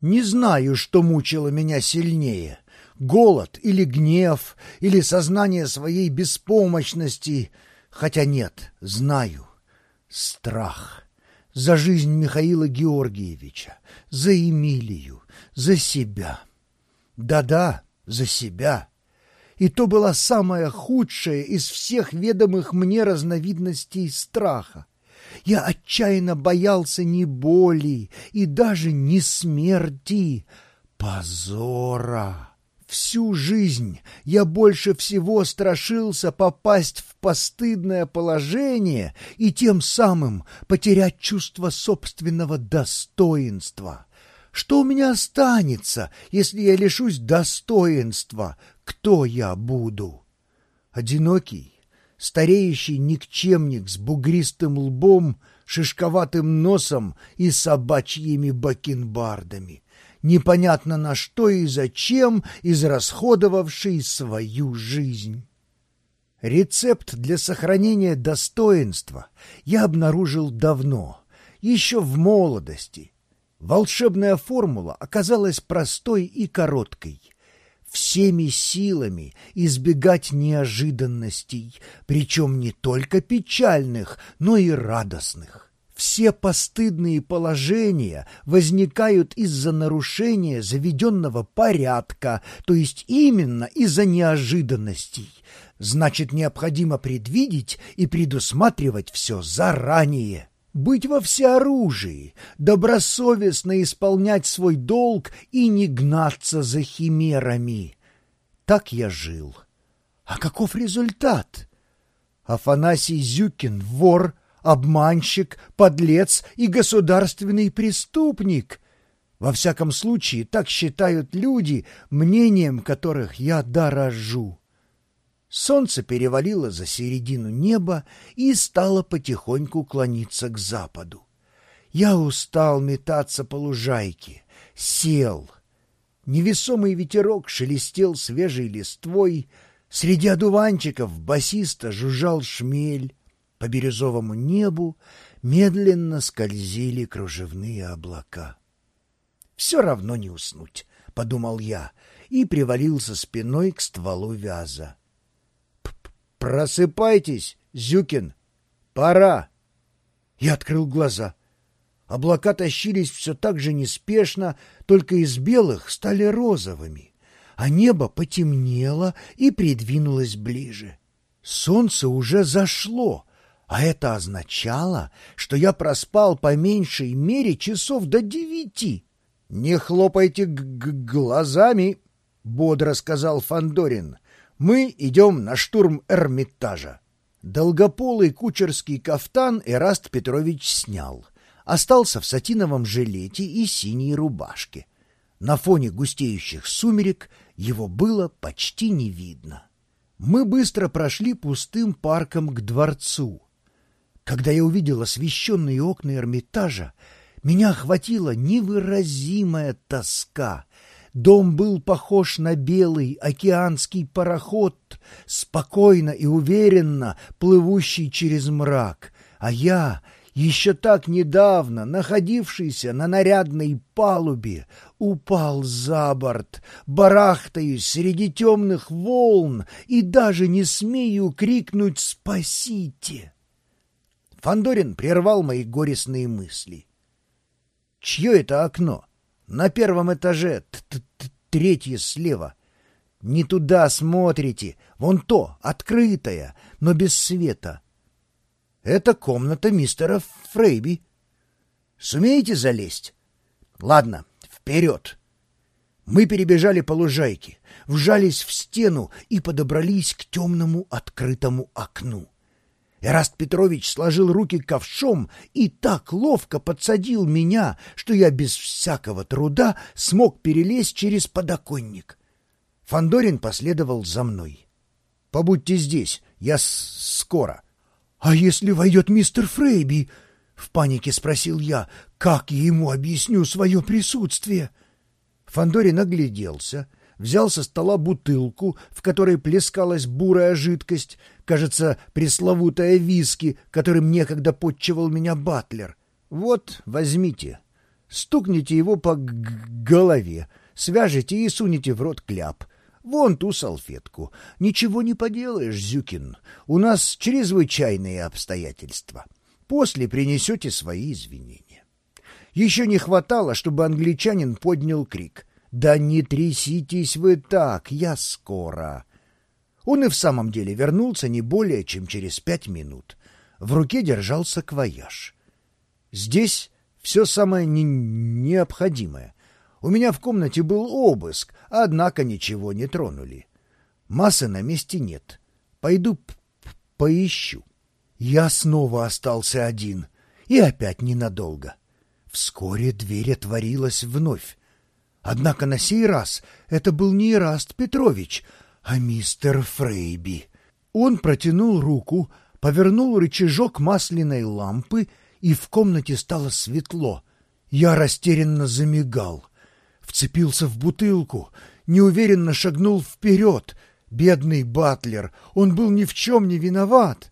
Не знаю, что мучило меня сильнее — голод или гнев, или сознание своей беспомощности. Хотя нет, знаю. Страх. За жизнь Михаила Георгиевича, за Эмилию, за себя. Да-да, за себя. И то была самая худшая из всех ведомых мне разновидностей страха. Я отчаянно боялся не боли и даже не смерти, позора. Всю жизнь я больше всего страшился попасть в постыдное положение и тем самым потерять чувство собственного достоинства. Что у меня останется, если я лишусь достоинства? Кто я буду? Одинокий, стареющий никчемник с бугристым лбом, шишковатым носом и собачьими бакенбардами, непонятно на что и зачем израсходовавший свою жизнь. Рецепт для сохранения достоинства я обнаружил давно, еще в молодости. Волшебная формула оказалась простой и короткой — всеми силами избегать неожиданностей, причем не только печальных, но и радостных. Все постыдные положения возникают из-за нарушения заведенного порядка, то есть именно из-за неожиданностей. Значит, необходимо предвидеть и предусматривать все заранее быть во всеоружии, добросовестно исполнять свой долг и не гнаться за химерами. Так я жил. А каков результат? Афанасий Зюкин — вор, обманщик, подлец и государственный преступник. Во всяком случае, так считают люди, мнением которых я дорожу. Солнце перевалило за середину неба и стало потихоньку клониться к западу. Я устал метаться по лужайке, сел. Невесомый ветерок шелестел свежей листвой, среди одуванчиков басиста жужжал шмель, по бирюзовому небу медленно скользили кружевные облака. «Все равно не уснуть», — подумал я и привалился спиной к стволу вяза. «Просыпайтесь, Зюкин! Пора!» Я открыл глаза. Облака тащились все так же неспешно, только из белых стали розовыми, а небо потемнело и придвинулось ближе. Солнце уже зашло, а это означало, что я проспал по меньшей мере часов до девяти. — Не хлопайте глазами, — бодро сказал Фандорин. Мы идем на штурм Эрмитажа. Долгополый кучерский кафтан Эраст Петрович снял. Остался в сатиновом жилете и синей рубашке. На фоне густеющих сумерек его было почти не видно. Мы быстро прошли пустым парком к дворцу. Когда я увидел освещенные окна Эрмитажа, меня охватила невыразимая тоска — Дом был похож на белый океанский пароход, спокойно и уверенно плывущий через мрак, а я, еще так недавно находившийся на нарядной палубе, упал за борт, барахтаюсь среди темных волн и даже не смею крикнуть «Спасите!». Фандорин прервал мои горестные мысли. «Чье это окно?» На первом этаже, т -т -т третье слева. Не туда смотрите, вон то, открытое, но без света. Это комната мистера Фрейби. Сумеете залезть? Ладно, вперед. Мы перебежали по лужайке, вжались в стену и подобрались к темному открытому окну. Эраст Петрович сложил руки ковшом и так ловко подсадил меня, что я без всякого труда смог перелезть через подоконник. Фандорин последовал за мной. — Побудьте здесь, я скоро. — А если войдет мистер Фрейби? — в панике спросил я. — Как я ему объясню свое присутствие? Фандорин огляделся — взял со стола бутылку, в которой плескалась бурая жидкость, кажется, пресловутая виски, которым некогда подчевал меня Батлер. «Вот, возьмите. Стукните его по голове, свяжете и сунете в рот кляп. Вон ту салфетку. Ничего не поделаешь, Зюкин. У нас чрезвычайные обстоятельства. После принесете свои извинения. Еще не хватало, чтобы англичанин поднял крик. «Да не тряситесь вы так, я скоро!» Он и в самом деле вернулся не более чем через пять минут. В руке держался квояж. Здесь все самое не необходимое. У меня в комнате был обыск, однако ничего не тронули. Массы на месте нет. Пойду поищу. Я снова остался один, и опять ненадолго. Вскоре дверь отворилась вновь. Однако на сей раз это был не Ираст Петрович, а мистер Фрейби. Он протянул руку, повернул рычажок масляной лампы и в комнате стало светло. Я растерянно замигал, вцепился в бутылку, неуверенно шагнул вперед. Бедный батлер, он был ни в чем не виноват.